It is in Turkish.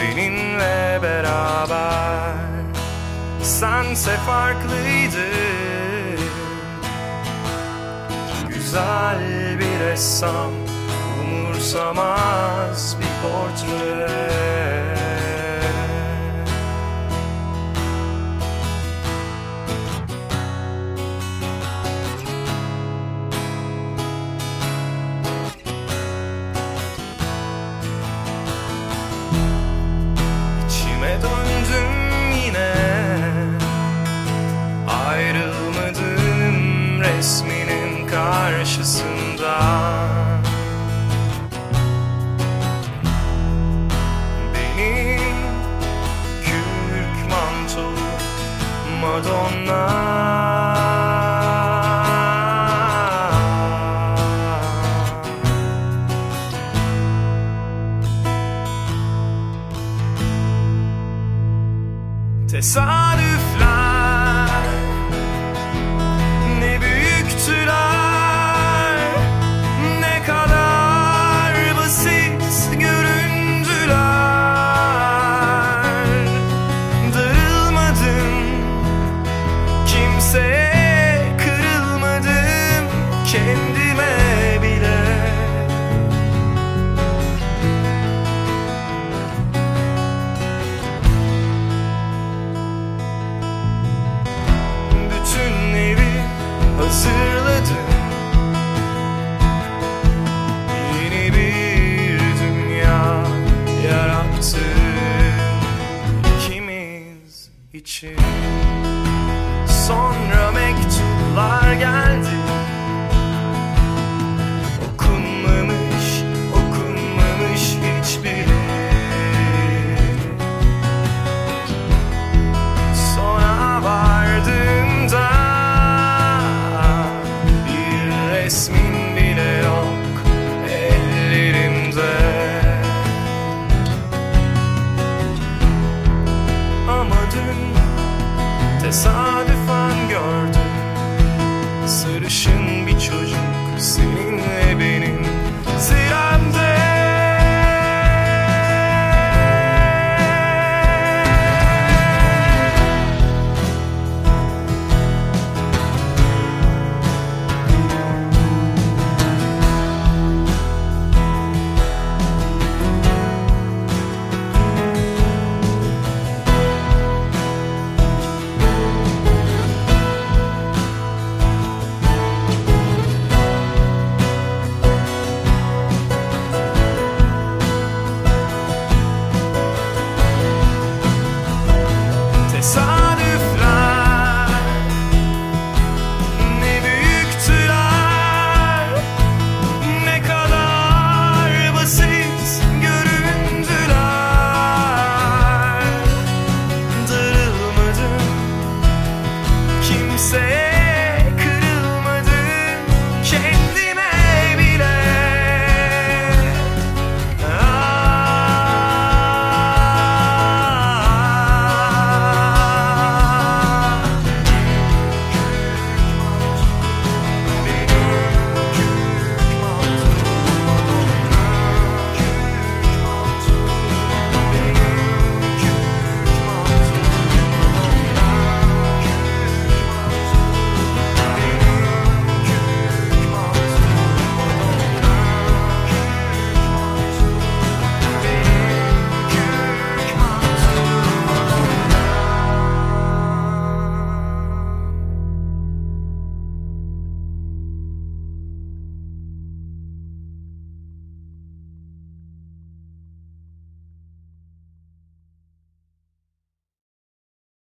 seninle beraber. Sense farklıydı. Güzel bir ressam Umursamaz bir portre resminin karşısında. Benim kürk mantolu Madonna. Tesadüfler hatırladım Yeni bir dünya yarattı ikimiz için. Sonra mektuplar geldi. bile Ama dün